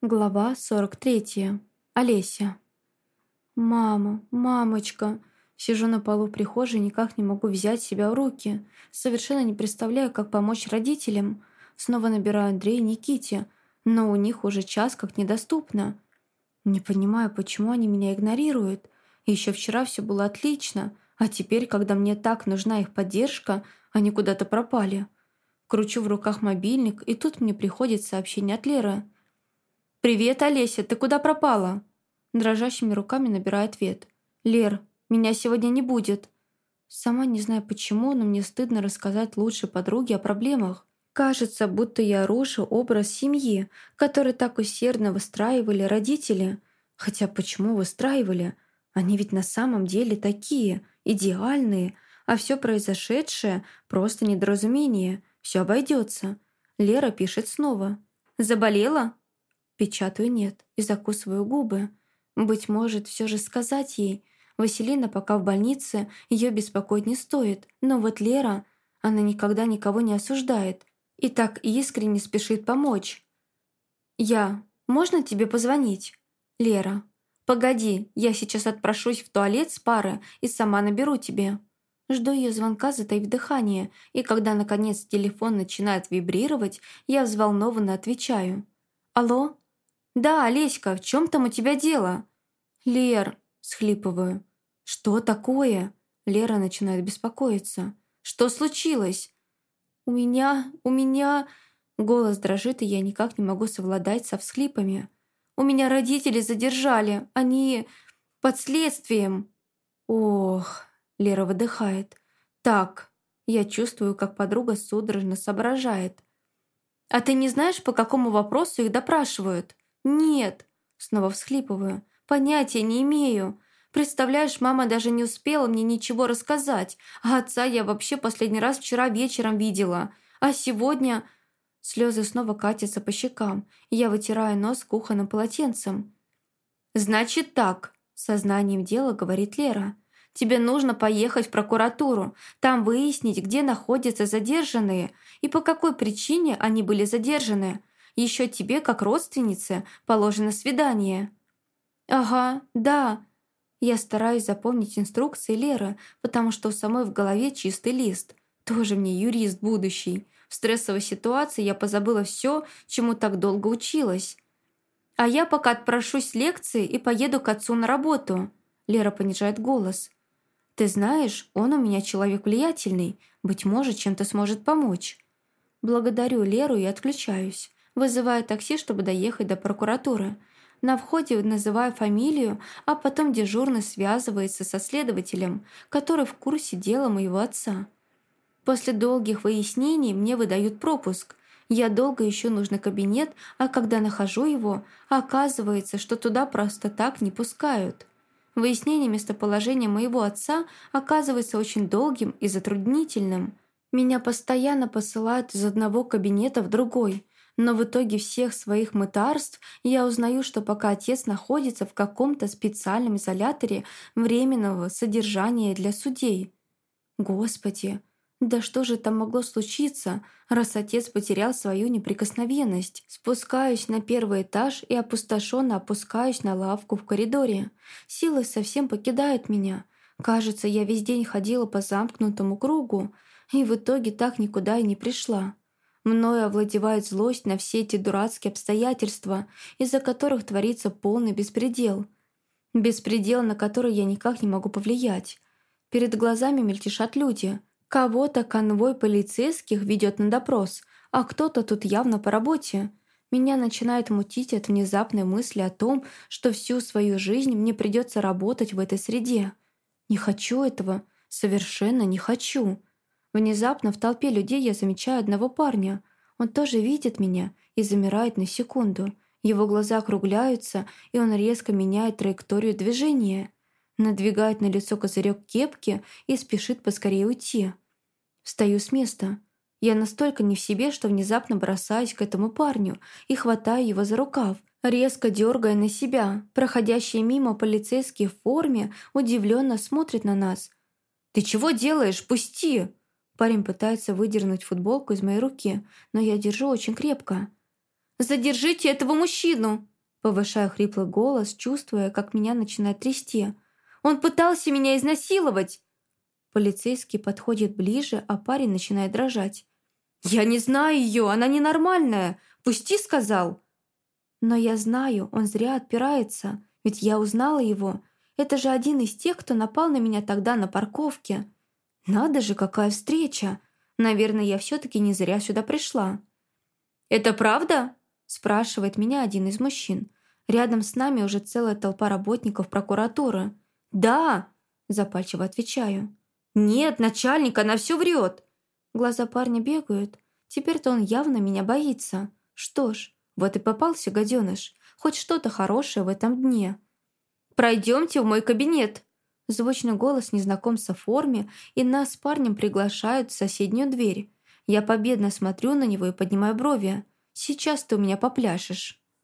Глава 43. Олеся. «Мама, мамочка!» Сижу на полу в прихожей, никак не могу взять себя в руки. Совершенно не представляю, как помочь родителям. Снова набираю Андрея и Никите, но у них уже час как недоступно. Не понимаю, почему они меня игнорируют. Еще вчера все было отлично, а теперь, когда мне так нужна их поддержка, они куда-то пропали. Кручу в руках мобильник, и тут мне приходит сообщение от Леры – «Привет, Олеся, ты куда пропала?» Дрожащими руками набираю ответ. «Лер, меня сегодня не будет». Сама не знаю почему, но мне стыдно рассказать лучшей подруге о проблемах. Кажется, будто я рушу образ семьи, который так усердно выстраивали родители. Хотя почему выстраивали? Они ведь на самом деле такие, идеальные, а все произошедшее – просто недоразумение. Все обойдется. Лера пишет снова. «Заболела?» Печатаю «нет» и закусываю губы. Быть может, все же сказать ей. Василина пока в больнице, ее беспокоить не стоит. Но вот Лера, она никогда никого не осуждает. И так искренне спешит помочь. «Я. Можно тебе позвонить?» «Лера. Погоди, я сейчас отпрошусь в туалет с пары и сама наберу тебе». Жду ее звонка, затаив дыхание, и когда, наконец, телефон начинает вибрировать, я взволнованно отвечаю. «Алло?» «Да, Олеська, в чем там у тебя дело?» «Лер», — схлипываю. «Что такое?» Лера начинает беспокоиться. «Что случилось?» «У меня... у меня...» Голос дрожит, и я никак не могу совладать со всхлипами. «У меня родители задержали. Они... под следствием». «Ох...» Лера выдыхает. «Так...» Я чувствую, как подруга судорожно соображает. «А ты не знаешь, по какому вопросу их допрашивают?» «Нет», — снова всхлипываю, — «понятия не имею. Представляешь, мама даже не успела мне ничего рассказать, а отца я вообще последний раз вчера вечером видела. А сегодня...» Слезы снова катятся по щекам, и я вытираю нос кухонным полотенцем. «Значит так», — сознанием дела говорит Лера. «Тебе нужно поехать в прокуратуру, там выяснить, где находятся задержанные и по какой причине они были задержаны. Еще тебе, как родственнице, положено свидание». «Ага, да». Я стараюсь запомнить инструкции Леры, потому что у самой в голове чистый лист. Тоже мне юрист будущий. В стрессовой ситуации я позабыла все, чему так долго училась. «А я пока отпрошусь с лекции и поеду к отцу на работу». Лера понижает голос. «Ты знаешь, он у меня человек влиятельный. Быть может, чем-то сможет помочь». Благодарю Леру и отключаюсь. Вызываю такси, чтобы доехать до прокуратуры. На входе называю фамилию, а потом дежурный связывается со следователем, который в курсе дела моего отца. После долгих выяснений мне выдают пропуск. Я долго ищу нужный кабинет, а когда нахожу его, оказывается, что туда просто так не пускают. Выяснение местоположения моего отца оказывается очень долгим и затруднительным. Меня постоянно посылают из одного кабинета в другой – но в итоге всех своих мытарств я узнаю, что пока отец находится в каком-то специальном изоляторе временного содержания для судей. Господи, да что же там могло случиться, раз отец потерял свою неприкосновенность? Спускаюсь на первый этаж и опустошенно опускаюсь на лавку в коридоре. Силы совсем покидают меня. Кажется, я весь день ходила по замкнутому кругу, и в итоге так никуда и не пришла. Мною овладевает злость на все эти дурацкие обстоятельства, из-за которых творится полный беспредел. Беспредел, на который я никак не могу повлиять. Перед глазами мельтешат люди. Кого-то конвой полицейских ведет на допрос, а кто-то тут явно по работе. Меня начинает мутить от внезапной мысли о том, что всю свою жизнь мне придется работать в этой среде. Не хочу этого, совершенно не хочу. Внезапно в толпе людей я замечаю одного парня. Он тоже видит меня и замирает на секунду. Его глаза округляются, и он резко меняет траекторию движения. Надвигает на лицо козырек кепки и спешит поскорее уйти. Встаю с места. Я настолько не в себе, что внезапно бросаюсь к этому парню и хватаю его за рукав, резко дергая на себя. Проходящие мимо полицейские в форме удивленно смотрят на нас. «Ты чего делаешь? Пусти!» Парень пытается выдернуть футболку из моей руки, но я держу очень крепко. Задержите этого мужчину!» Повышаю хриплый голос, чувствуя, как меня начинает трясти. «Он пытался меня изнасиловать!» Полицейский подходит ближе, а парень начинает дрожать. «Я не знаю ее, она ненормальная! Пусти!» сказал. Но я знаю, он зря отпирается, ведь я узнала его. Это же один из тех, кто напал на меня тогда на парковке. Надо же, какая встреча! Наверное, я все-таки не зря сюда пришла. «Это правда?» – спрашивает меня один из мужчин. Рядом с нами уже целая толпа работников прокуратуры. «Да!» – запальчиво отвечаю. «Нет, начальник, она все врет!» Глаза парня бегают. Теперь-то он явно меня боится. Что ж, вот и попался гаденыш. Хоть что-то хорошее в этом дне. «Пройдемте в мой кабинет!» Звучный голос незнакомца в форме, и нас с парнем приглашают в соседнюю дверь. Я победно смотрю на него и поднимаю брови. «Сейчас ты у меня попляшешь».